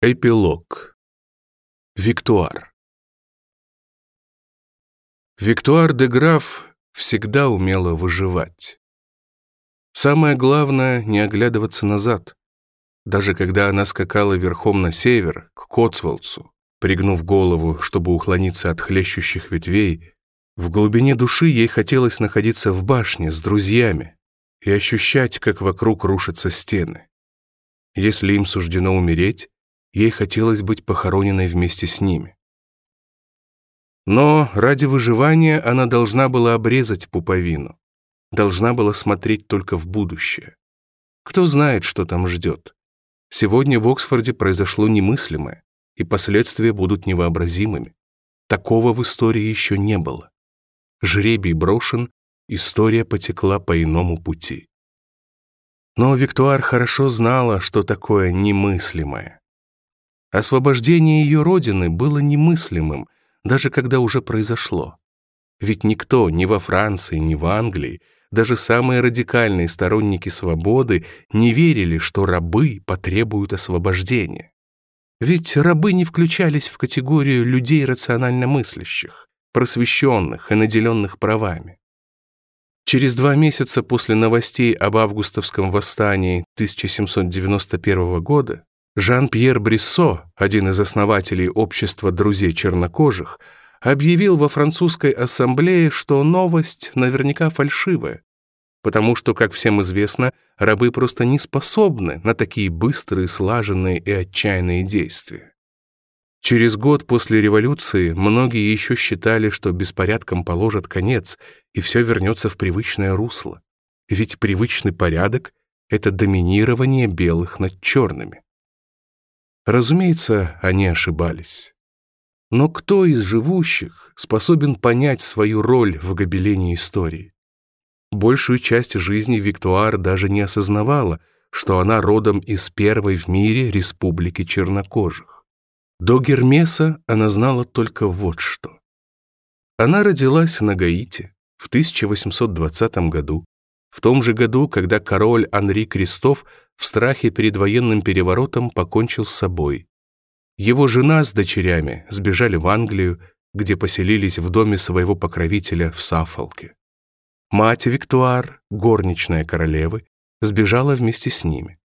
Эпилог. Виктуар. Виктуар де Граф всегда умела выживать. Самое главное — не оглядываться назад. Даже когда она скакала верхом на север, к Коцволцу, пригнув голову, чтобы уклониться от хлещущих ветвей, в глубине души ей хотелось находиться в башне с друзьями и ощущать, как вокруг рушатся стены. Если им суждено умереть, ей хотелось быть похороненной вместе с ними. Но ради выживания она должна была обрезать пуповину, должна была смотреть только в будущее. Кто знает, что там ждет. Сегодня в Оксфорде произошло немыслимое, и последствия будут невообразимыми. Такого в истории еще не было. Жребий брошен, история потекла по иному пути. Но Виктуар хорошо знала, что такое немыслимое. Освобождение ее родины было немыслимым, даже когда уже произошло. Ведь никто ни во Франции, ни в Англии, даже самые радикальные сторонники свободы не верили, что рабы потребуют освобождения. Ведь рабы не включались в категорию людей рационально мыслящих, просвещенных и наделенных правами. Через два месяца после новостей об августовском восстании 1791 года Жан-Пьер Бриссо, один из основателей общества друзей чернокожих, объявил во французской ассамблее, что новость наверняка фальшивая, потому что, как всем известно, рабы просто не способны на такие быстрые, слаженные и отчаянные действия. Через год после революции многие еще считали, что беспорядкам положат конец, и все вернется в привычное русло. Ведь привычный порядок — это доминирование белых над черными. Разумеется, а они ошибались. Но кто из живущих способен понять свою роль в гобелении истории? Большую часть жизни Виктуар даже не осознавала, что она родом из первой в мире республики чернокожих. До Гермеса она знала только вот что. Она родилась на Гаити в 1820 году, в том же году, когда король Анри Крестов в страхе перед военным переворотом покончил с собой. Его жена с дочерями сбежали в Англию, где поселились в доме своего покровителя в Саффолке. Мать Виктуар, горничная королевы, сбежала вместе с ними.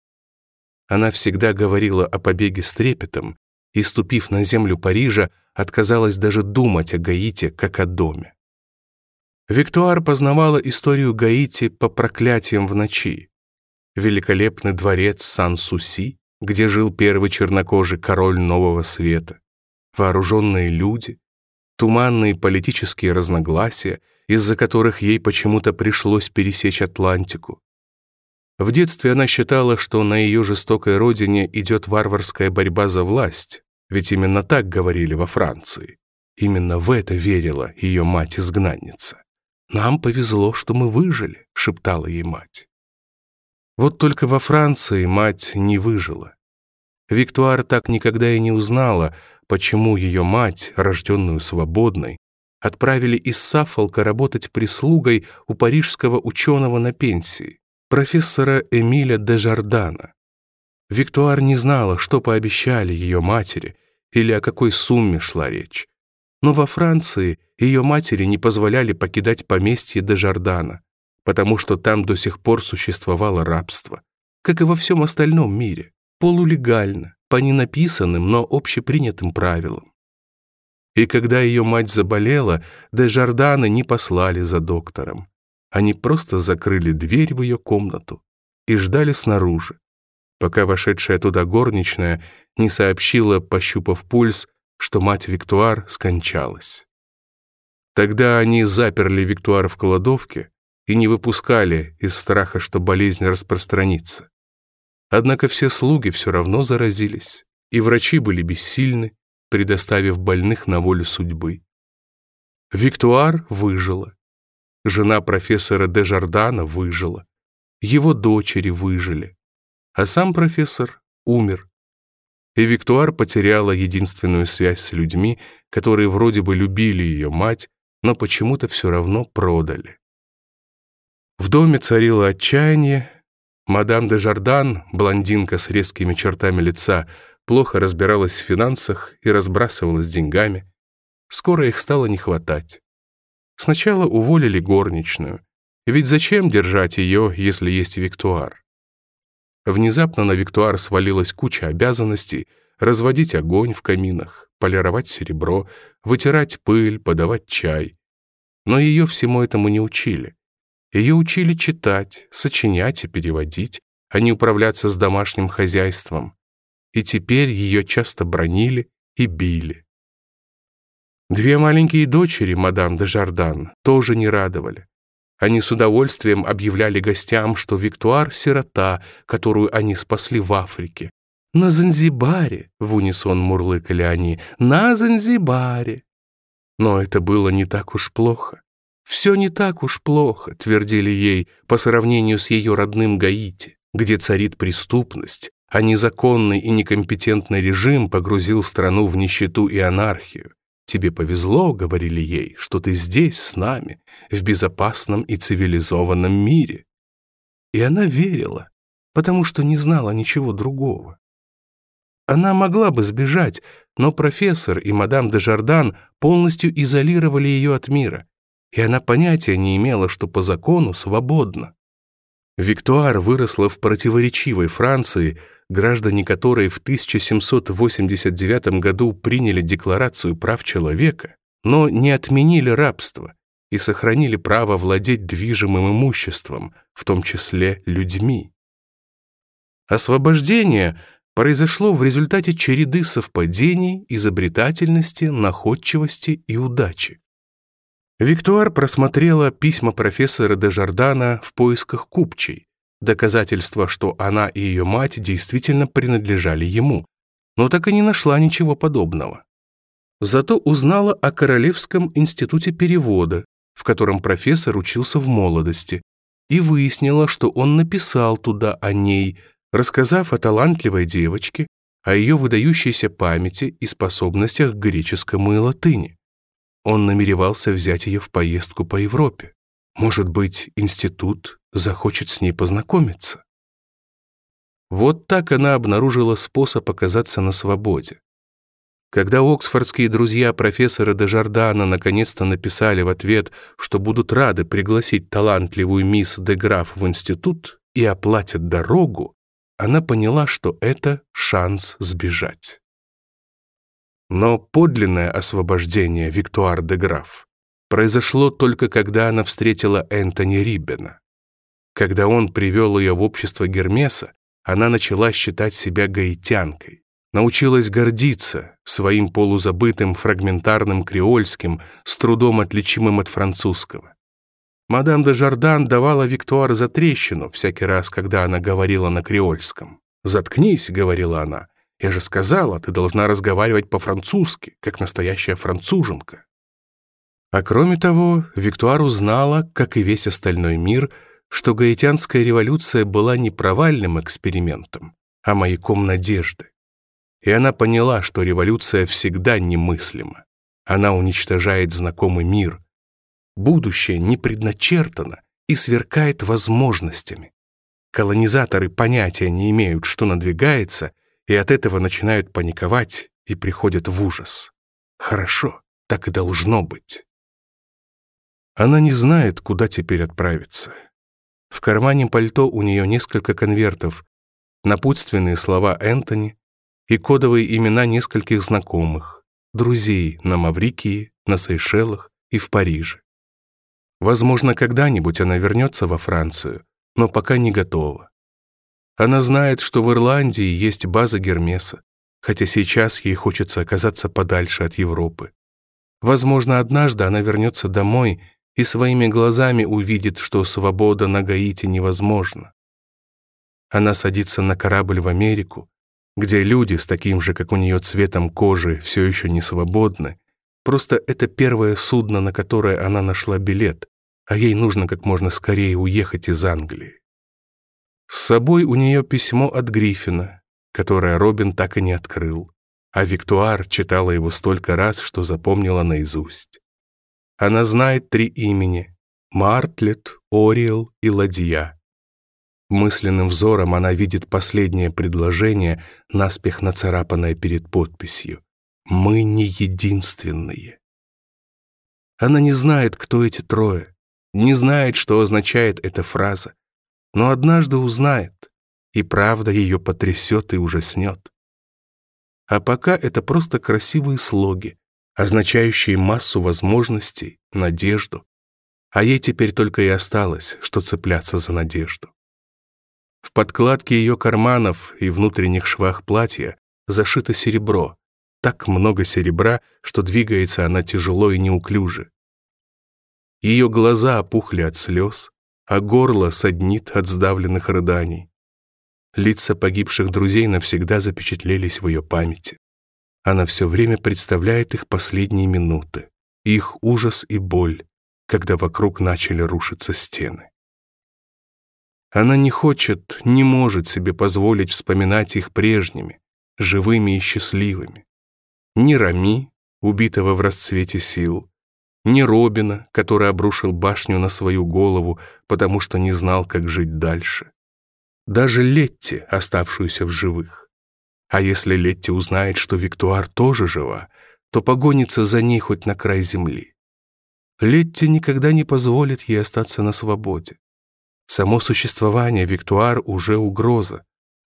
Она всегда говорила о побеге с трепетом и, ступив на землю Парижа, отказалась даже думать о Гаите как о доме. Виктуар познавала историю Гаити по проклятиям в ночи великолепный дворец Сан-Суси, где жил первый чернокожий король Нового Света, вооруженные люди, туманные политические разногласия, из-за которых ей почему-то пришлось пересечь Атлантику. В детстве она считала, что на ее жестокой родине идет варварская борьба за власть, ведь именно так говорили во Франции. Именно в это верила ее мать-изгнанница. «Нам повезло, что мы выжили», — шептала ей мать. Вот только во Франции мать не выжила. Виктуар так никогда и не узнала, почему ее мать, рожденную свободной, отправили из Сафолка работать прислугой у парижского ученого на пенсии, профессора Эмиля де Жардана. Виктуар не знала, что пообещали ее матери или о какой сумме шла речь. Но во Франции ее матери не позволяли покидать поместье де Жардана потому что там до сих пор существовало рабство, как и во всем остальном мире, полулегально, по ненаписанным, но общепринятым правилам. И когда ее мать заболела, де Жордана не послали за доктором. Они просто закрыли дверь в ее комнату и ждали снаружи, пока вошедшая туда горничная не сообщила, пощупав пульс, что мать Виктуар скончалась. Тогда они заперли Виктуар в кладовке, и не выпускали из страха, что болезнь распространится. Однако все слуги все равно заразились, и врачи были бессильны, предоставив больных на волю судьбы. Виктуар выжила. Жена профессора де Жордана выжила. Его дочери выжили. А сам профессор умер. И Виктуар потеряла единственную связь с людьми, которые вроде бы любили ее мать, но почему-то все равно продали. В доме царило отчаяние. Мадам де Жардан, блондинка с резкими чертами лица, плохо разбиралась в финансах и разбрасывалась деньгами. Скоро их стало не хватать. Сначала уволили горничную. Ведь зачем держать ее, если есть виктуар? Внезапно на виктуар свалилась куча обязанностей разводить огонь в каминах, полировать серебро, вытирать пыль, подавать чай. Но ее всему этому не учили. Ее учили читать, сочинять и переводить, а не управляться с домашним хозяйством. И теперь ее часто бронили и били. Две маленькие дочери, мадам де Жардан, тоже не радовали. Они с удовольствием объявляли гостям, что Виктуар — сирота, которую они спасли в Африке. «На Занзибаре!» — в унисон мурлыкали они. «На Занзибаре!» Но это было не так уж плохо. «Все не так уж плохо», — твердили ей, по сравнению с ее родным Гаити, где царит преступность, а незаконный и некомпетентный режим погрузил страну в нищету и анархию. «Тебе повезло», — говорили ей, — «что ты здесь, с нами, в безопасном и цивилизованном мире». И она верила, потому что не знала ничего другого. Она могла бы сбежать, но профессор и мадам де Жардан полностью изолировали ее от мира — и она понятия не имела, что по закону свободна. Виктуар выросла в противоречивой Франции, граждане которой в 1789 году приняли Декларацию прав человека, но не отменили рабство и сохранили право владеть движимым имуществом, в том числе людьми. Освобождение произошло в результате череды совпадений, изобретательности, находчивости и удачи. Виктуар просмотрела письма профессора де Жордана в поисках купчей, доказательства, что она и ее мать действительно принадлежали ему, но так и не нашла ничего подобного. Зато узнала о Королевском институте перевода, в котором профессор учился в молодости, и выяснила, что он написал туда о ней, рассказав о талантливой девочке, о ее выдающейся памяти и способностях к греческому и латыни. Он намеревался взять ее в поездку по Европе. Может быть, институт захочет с ней познакомиться. Вот так она обнаружила способ оказаться на свободе. Когда оксфордские друзья профессора Дежардана наконец-то написали в ответ, что будут рады пригласить талантливую мисс де Граф в институт и оплатят дорогу, она поняла, что это шанс сбежать. Но подлинное освобождение Виктуар де Граф произошло только когда она встретила Энтони Риббена. Когда он привел ее в общество Гермеса, она начала считать себя гаитянкой, научилась гордиться своим полузабытым фрагментарным креольским, с трудом отличимым от французского. Мадам де Жардан давала Виктуар за трещину всякий раз, когда она говорила на креольском. «Заткнись», — говорила она, я же сказала, ты должна разговаривать по-французски, как настоящая француженка. А кроме того, Виктуар узнала, как и весь остальной мир, что гаитянская революция была не провальным экспериментом, а маяком надежды. И она поняла, что революция всегда немыслима. Она уничтожает знакомый мир. Будущее не предначертано и сверкает возможностями. Колонизаторы понятия не имеют, что надвигается — и от этого начинают паниковать и приходят в ужас. Хорошо, так и должно быть. Она не знает, куда теперь отправиться. В кармане пальто у нее несколько конвертов, напутственные слова Энтони и кодовые имена нескольких знакомых, друзей на Маврикии, на Сейшелах и в Париже. Возможно, когда-нибудь она вернется во Францию, но пока не готова. Она знает, что в Ирландии есть база Гермеса, хотя сейчас ей хочется оказаться подальше от Европы. Возможно, однажды она вернется домой и своими глазами увидит, что свобода на Гаити невозможна. Она садится на корабль в Америку, где люди с таким же, как у нее, цветом кожи все еще не свободны, просто это первое судно, на которое она нашла билет, а ей нужно как можно скорее уехать из Англии. С собой у нее письмо от Гриффина, которое Робин так и не открыл, а Виктуар читала его столько раз, что запомнила наизусть. Она знает три имени — Мартлет, Ориэл и Ладья. Мысленным взором она видит последнее предложение, наспех нацарапанное перед подписью. «Мы не единственные». Она не знает, кто эти трое, не знает, что означает эта фраза, но однажды узнает, и правда ее потрясет и ужаснет. А пока это просто красивые слоги, означающие массу возможностей, надежду. А ей теперь только и осталось, что цепляться за надежду. В подкладке ее карманов и внутренних швах платья зашито серебро, так много серебра, что двигается она тяжело и неуклюже. Ее глаза опухли от слез, а горло саднит от сдавленных рыданий. Лица погибших друзей навсегда запечатлелись в ее памяти. Она все время представляет их последние минуты, их ужас и боль, когда вокруг начали рушиться стены. Она не хочет, не может себе позволить вспоминать их прежними, живыми и счастливыми. Ни Рами, убитого в расцвете сил, ни Робина, который обрушил башню на свою голову, потому что не знал, как жить дальше. Даже Летти, оставшуюся в живых. А если Летти узнает, что Виктуар тоже жива, то погонится за ней хоть на край земли. Летти никогда не позволит ей остаться на свободе. Само существование Виктуар уже угроза.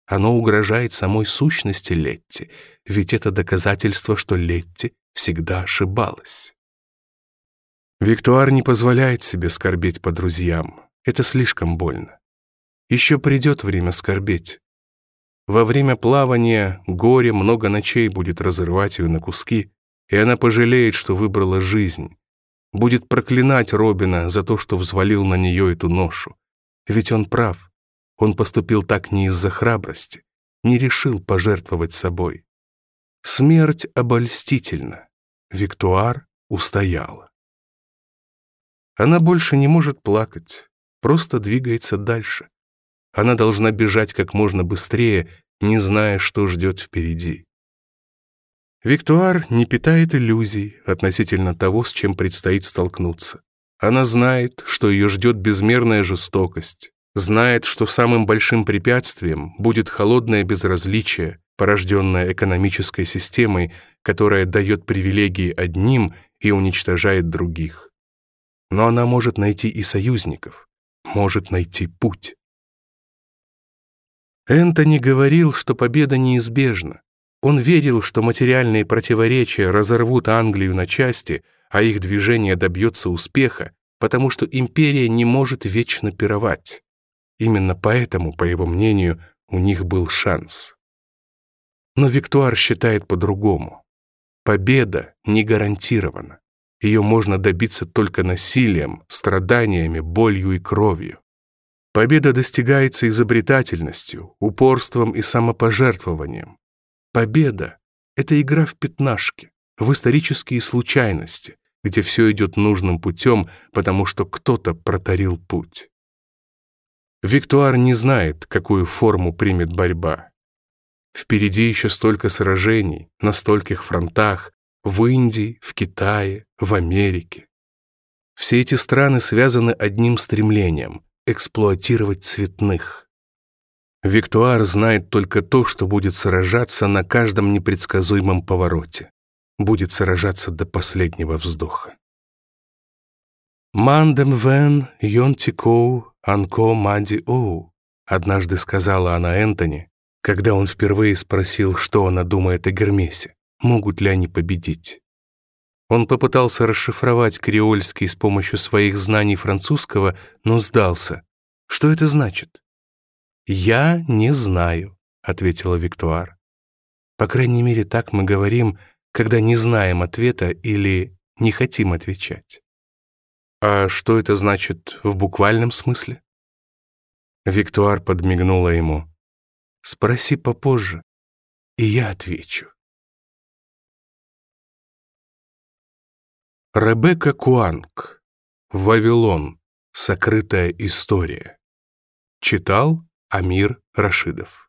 Оно угрожает самой сущности Летти, ведь это доказательство, что Летти всегда ошибалась. Виктуар не позволяет себе скорбеть по друзьям. Это слишком больно. Еще придет время скорбеть. Во время плавания горе много ночей будет разрывать ее на куски, и она пожалеет, что выбрала жизнь. Будет проклинать Робина за то, что взвалил на нее эту ношу. Ведь он прав. Он поступил так не из-за храбрости, не решил пожертвовать собой. Смерть обольстительна. Виктуар устояла. Она больше не может плакать, просто двигается дальше. Она должна бежать как можно быстрее, не зная, что ждет впереди. Виктуар не питает иллюзий относительно того, с чем предстоит столкнуться. Она знает, что ее ждет безмерная жестокость, знает, что самым большим препятствием будет холодное безразличие, порожденное экономической системой, которая дает привилегии одним и уничтожает других но она может найти и союзников, может найти путь. Энтони говорил, что победа неизбежна. Он верил, что материальные противоречия разорвут Англию на части, а их движение добьется успеха, потому что империя не может вечно пировать. Именно поэтому, по его мнению, у них был шанс. Но Виктуар считает по-другому. Победа не гарантирована. Ее можно добиться только насилием, страданиями, болью и кровью. Победа достигается изобретательностью, упорством и самопожертвованием. Победа — это игра в пятнашки, в исторические случайности, где все идет нужным путем, потому что кто-то протарил путь. Виктуар не знает, какую форму примет борьба. Впереди еще столько сражений, на стольких фронтах, в Индии, в Китае, в Америке. Все эти страны связаны одним стремлением – эксплуатировать цветных. Виктуар знает только то, что будет сражаться на каждом непредсказуемом повороте. Будет сражаться до последнего вздоха. «Мандем вен йон тикоу анко мади оу», однажды сказала она Энтони, когда он впервые спросил, что она думает о Гермесе. Могут ли они победить? Он попытался расшифровать креольский с помощью своих знаний французского, но сдался. Что это значит? «Я не знаю», — ответила Виктуар. «По крайней мере, так мы говорим, когда не знаем ответа или не хотим отвечать». «А что это значит в буквальном смысле?» Виктуар подмигнула ему. «Спроси попозже, и я отвечу». Ребекка Куанг. «Вавилон. Сокрытая история». Читал Амир Рашидов.